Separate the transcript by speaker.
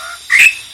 Speaker 1: えっ